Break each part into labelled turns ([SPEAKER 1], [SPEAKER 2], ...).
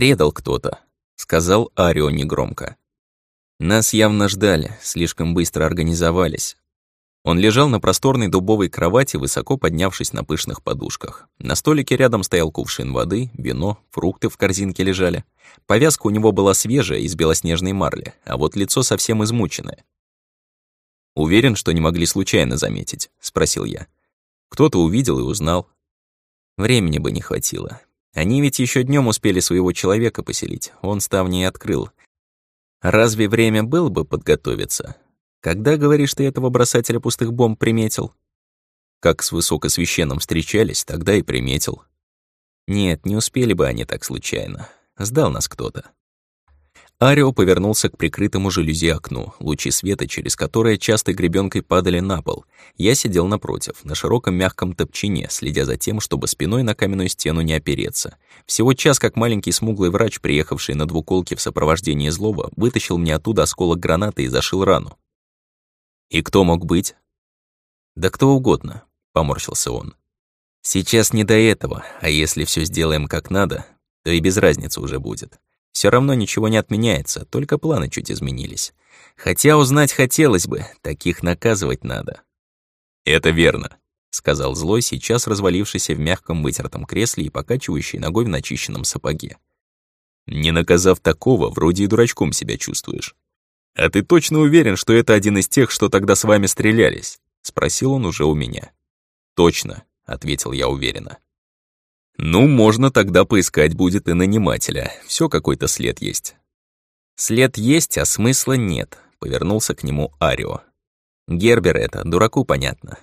[SPEAKER 1] «Предал кто-то», — сказал Арио негромко. Нас явно ждали, слишком быстро организовались. Он лежал на просторной дубовой кровати, высоко поднявшись на пышных подушках. На столике рядом стоял кувшин воды, вино, фрукты в корзинке лежали. Повязка у него была свежая, из белоснежной марли, а вот лицо совсем измученное. «Уверен, что не могли случайно заметить?» — спросил я. «Кто-то увидел и узнал». Времени бы не хватило. Они ведь еще днем успели своего человека поселить, он ставни и открыл. Разве время было бы подготовиться? Когда, говоришь, ты этого бросателя пустых бомб приметил? Как с высокосвященным встречались, тогда и приметил. Нет, не успели бы они так случайно. Сдал нас кто-то. Арио повернулся к прикрытому жалюзи окну, лучи света, через которое частой гребенкой падали на пол. Я сидел напротив, на широком мягком топчине, следя за тем, чтобы спиной на каменную стену не опереться. Всего час, как маленький смуглый врач, приехавший на двуколке в сопровождении злого, вытащил мне оттуда осколок гранаты и зашил рану. «И кто мог быть?» «Да кто угодно», — поморщился он. «Сейчас не до этого, а если все сделаем как надо, то и без разницы уже будет. Все равно ничего не отменяется, только планы чуть изменились. Хотя узнать хотелось бы, таких наказывать надо». «Это верно», — сказал злой, сейчас развалившийся в мягком вытертом кресле и покачивающий ногой в начищенном сапоге. «Не наказав такого, вроде и дурачком себя чувствуешь. «А ты точно уверен, что это один из тех, что тогда с вами стрелялись?» — спросил он уже у меня. «Точно», — ответил я уверенно. «Ну, можно тогда поискать будет и нанимателя. Все какой-то след есть». «След есть, а смысла нет», — повернулся к нему Арио. «Гербер это, дураку понятно.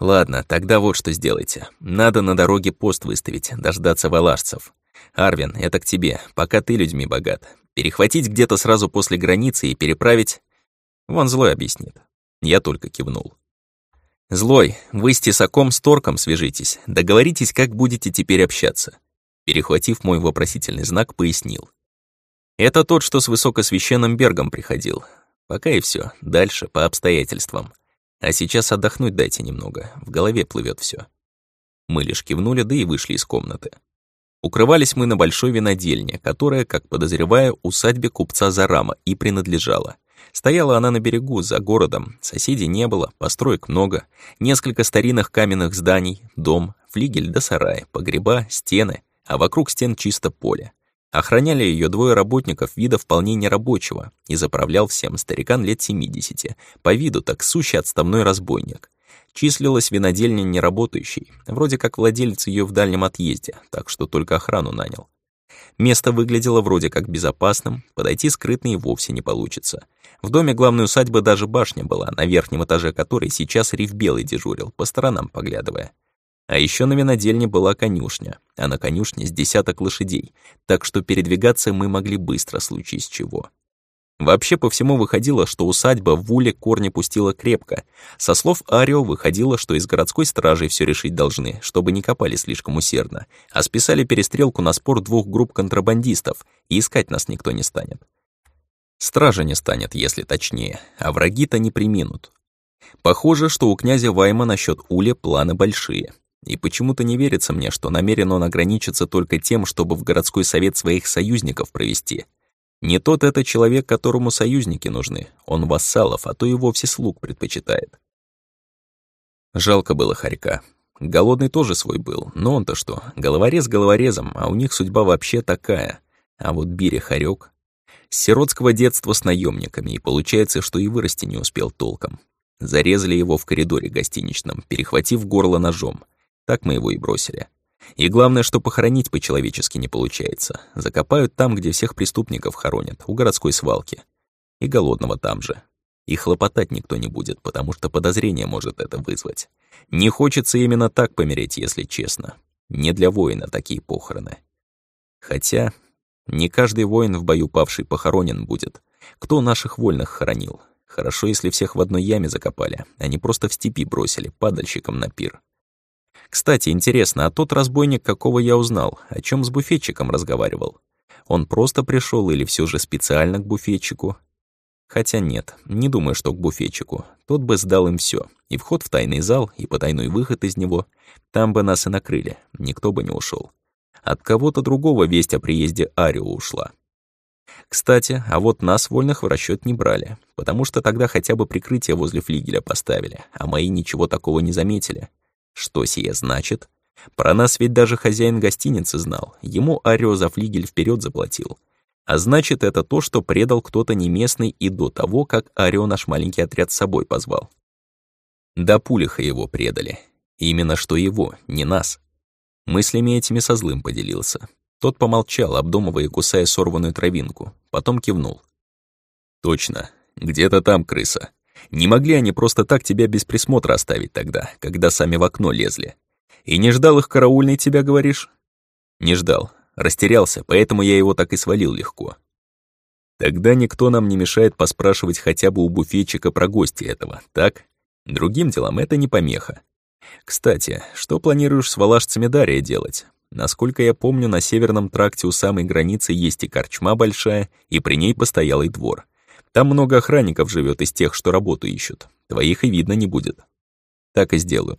[SPEAKER 1] Ладно, тогда вот что сделайте. Надо на дороге пост выставить, дождаться валашцев. Арвин, это к тебе, пока ты людьми богат. Перехватить где-то сразу после границы и переправить... Вон Злой объяснит. Я только кивнул. «Злой, вы с Тесаком с Торком свяжитесь, договоритесь, как будете теперь общаться». Перехватив мой вопросительный знак, пояснил. «Это тот, что с высокосвященным Бергом приходил. Пока и все. дальше по обстоятельствам. А сейчас отдохнуть дайте немного, в голове плывет все. Мы лишь кивнули, да и вышли из комнаты. Укрывались мы на большой винодельне, которая, как подозреваю, усадьбе купца Зарама и принадлежала. Стояла она на берегу, за городом, соседей не было, построек много, несколько старинных каменных зданий, дом, флигель да сарай, погреба, стены, а вокруг стен чисто поле. Охраняли ее двое работников вида вполне нерабочего, и заправлял всем старикан лет 70, по виду так сущий отставной разбойник числилась винодельня неработающей, вроде как владелец ее в дальнем отъезде, так что только охрану нанял. Место выглядело вроде как безопасным, подойти скрытно и вовсе не получится. В доме главной усадьбы даже башня была, на верхнем этаже которой сейчас Риф Белый дежурил, по сторонам поглядывая. А еще на винодельне была конюшня, а на конюшне с десяток лошадей, так что передвигаться мы могли быстро, случись чего. Вообще по всему выходило, что усадьба в Уле корни пустила крепко. Со слов Арио выходило, что из городской стражи все решить должны, чтобы не копали слишком усердно, а списали перестрелку на спор двух групп контрабандистов, и искать нас никто не станет. Стража не станет, если точнее, а враги-то не приминут. Похоже, что у князя Вайма насчет Ули планы большие. И почему-то не верится мне, что намерен он ограничиться только тем, чтобы в городской совет своих союзников провести — не тот это человек, которому союзники нужны. Он вассалов, а то и вовсе слуг предпочитает. Жалко было Харька. Голодный тоже свой был, но он-то что, головорез головорезом, а у них судьба вообще такая. А вот Бире Харек... С сиротского детства с наемниками, и получается, что и вырасти не успел толком. Зарезали его в коридоре гостиничном, перехватив горло ножом. Так мы его и бросили. И главное, что похоронить по-человечески не получается. Закопают там, где всех преступников хоронят, у городской свалки. И голодного там же. И хлопотать никто не будет, потому что подозрение может это вызвать. Не хочется именно так помереть, если честно. Не для воина такие похороны. Хотя не каждый воин в бою павший похоронен будет. Кто наших вольных хоронил? Хорошо, если всех в одной яме закопали, а не просто в степи бросили, падальщикам на пир. Кстати, интересно, а тот разбойник, какого я узнал, о чем с буфетчиком разговаривал? Он просто пришел или все же специально к буфетчику? Хотя нет, не думаю, что к буфетчику. Тот бы сдал им все: И вход в тайный зал, и потайной выход из него. Там бы нас и накрыли, никто бы не ушел. От кого-то другого весть о приезде Арио ушла. Кстати, а вот нас, вольных, в расчет не брали, потому что тогда хотя бы прикрытие возле флигеля поставили, а мои ничего такого не заметили. Что сие значит? Про нас ведь даже хозяин гостиницы знал, ему Арио за флигель вперед заплатил. А значит, это то, что предал кто-то не местный и до того, как Арио наш маленький отряд с собой позвал. До Пулиха его предали. Именно что его, не нас. Мыслями этими со злым поделился. Тот помолчал, обдумывая и кусая сорванную травинку, потом кивнул. «Точно, где-то там крыса. Не могли они просто так тебя без присмотра оставить тогда, когда сами в окно лезли. И не ждал их караульный тебя, говоришь?» «Не ждал. Растерялся, поэтому я его так и свалил легко. Тогда никто нам не мешает поспрашивать хотя бы у буфетчика про гости этого, так? Другим делам это не помеха. Кстати, что планируешь с валашцами Дария делать? Насколько я помню, на северном тракте у самой границы есть и корчма большая, и при ней постоялый двор. Там много охранников живет из тех, что работу ищут. Твоих и видно не будет. Так и сделаю.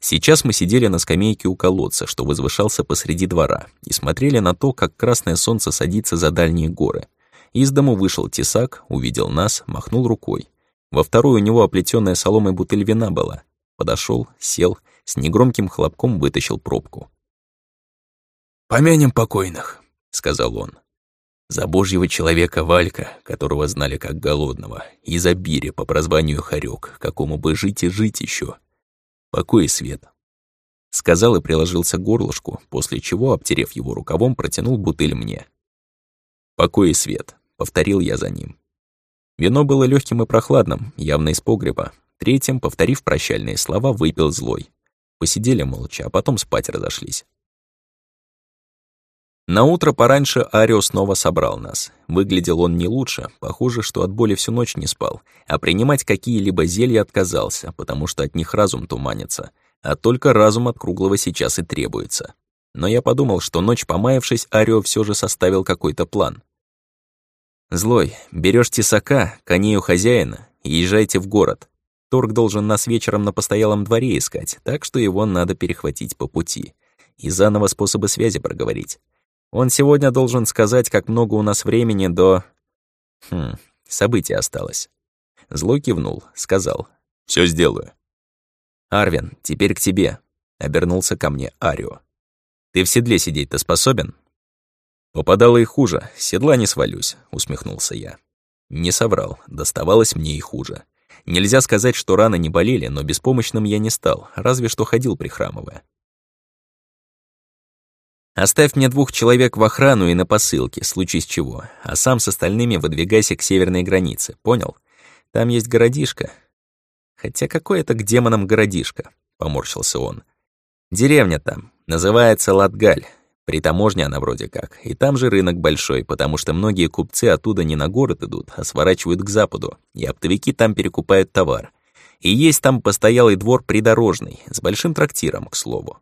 [SPEAKER 1] Сейчас мы сидели на скамейке у колодца, что возвышался посреди двора, и смотрели на то, как красное солнце садится за дальние горы. Из дому вышел тесак, увидел нас, махнул рукой. Во второй у него оплетенная соломой бутыль вина была. Подошел, сел, с негромким хлопком вытащил пробку.
[SPEAKER 2] «Помянем покойных», —
[SPEAKER 1] сказал он. За божьего человека Валька, которого знали как голодного, и за Бире по прозванию Харек, какому бы жить и жить еще. Покой и свет. Сказал и приложился горлышку, после чего, обтерев его рукавом, протянул бутыль мне. Покой и свет, повторил я за ним. Вино было легким и прохладным, явно из погреба. Третьим, повторив прощальные слова, выпил злой. Посидели молча, а потом спать разошлись. На утро пораньше Арио снова собрал нас. Выглядел он не лучше, похоже, что от боли всю ночь не спал, а принимать какие-либо зелья отказался, потому что от них разум туманится, а только разум от круглого сейчас и требуется. Но я подумал, что ночь помаявшись, Арио все же составил какой-то план. «Злой, берешь тесака, коней у хозяина и езжайте в город. Торг должен нас вечером на постоялом дворе искать, так что его надо перехватить по пути. И заново способы связи проговорить. Он сегодня должен сказать, как много у нас времени до... Хм, событий осталось. Злой кивнул, сказал. «Всё сделаю». «Арвин, теперь к тебе», — обернулся ко мне Арио. «Ты в седле сидеть-то способен?» «Попадало и хуже, седла не свалюсь», — усмехнулся я. Не соврал, доставалось мне и хуже. Нельзя сказать, что раны не болели, но беспомощным я не стал, разве что ходил прихрамывая. Оставь мне двух человек в охрану и на посылке, случись чего, а сам с остальными выдвигайся к северной границе, понял? Там есть городишко. Хотя какой это к демонам городишко, поморщился он. Деревня там, называется Латгаль. При таможне она вроде как, и там же рынок большой, потому что многие купцы оттуда не на город идут, а сворачивают к западу, и оптовики там перекупают товар. И есть там постоялый двор придорожный, с большим трактиром, к слову.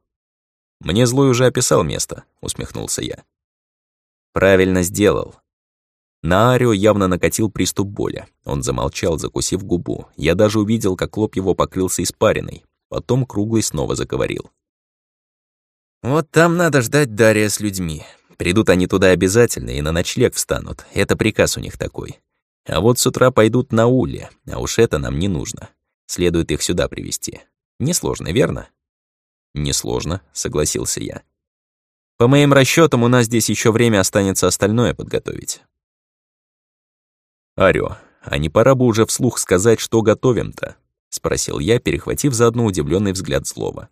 [SPEAKER 1] «Мне злой уже описал место», — усмехнулся я. «Правильно сделал». На Арио явно накатил приступ боли. Он замолчал, закусив губу. Я даже увидел, как лоб его покрылся испариной. Потом Круглый снова заговорил. «Вот там надо ждать Дария с людьми. Придут они туда обязательно и на ночлег встанут. Это приказ у них такой. А вот с утра пойдут на уле, а уж это нам не нужно. Следует их сюда привести. Несложно, верно?» «Несложно», — согласился я. «По моим расчетам, у нас здесь еще время останется остальное подготовить». «Арио, а не пора бы уже вслух сказать, что готовим-то?» — спросил я, перехватив заодно удивленный взгляд злого.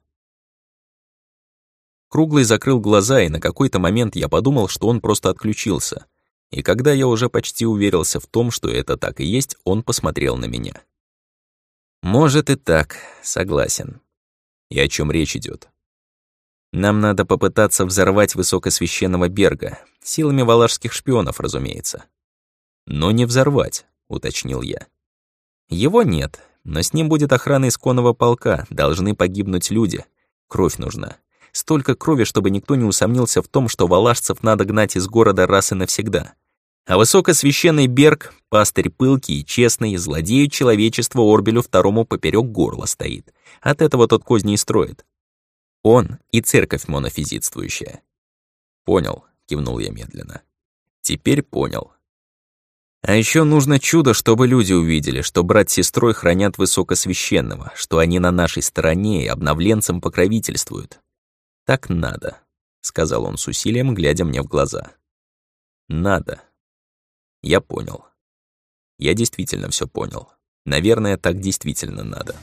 [SPEAKER 1] Круглый закрыл глаза, и на какой-то момент я подумал, что он просто отключился. И когда я уже почти уверился в том, что это так и есть, он посмотрел на меня. «Может и так, согласен. И о чем речь идет? Нам надо попытаться взорвать высокосвященного Берга, силами валашских шпионов, разумеется. Но не взорвать, уточнил я. Его нет, но с ним будет охрана исконного полка, должны погибнуть люди. Кровь нужна. Столько крови, чтобы никто не усомнился в том, что валашцев надо гнать из города раз и навсегда. А высокосвященный Берг, пастырь пылкий и честный, злодею человечества Орбелю второму поперек горла стоит. От этого тот козни и строит. Он и церковь монофизитствующая. «Понял», — кивнул я медленно. «Теперь понял. А еще нужно чудо, чтобы люди увидели, что брат с сестрой хранят высокосвященного, что они на нашей стороне и обновленцам покровительствуют. Так надо, сказал он с усилием, глядя мне в глаза. Надо. Я понял. Я действительно все понял. Наверное, так действительно надо.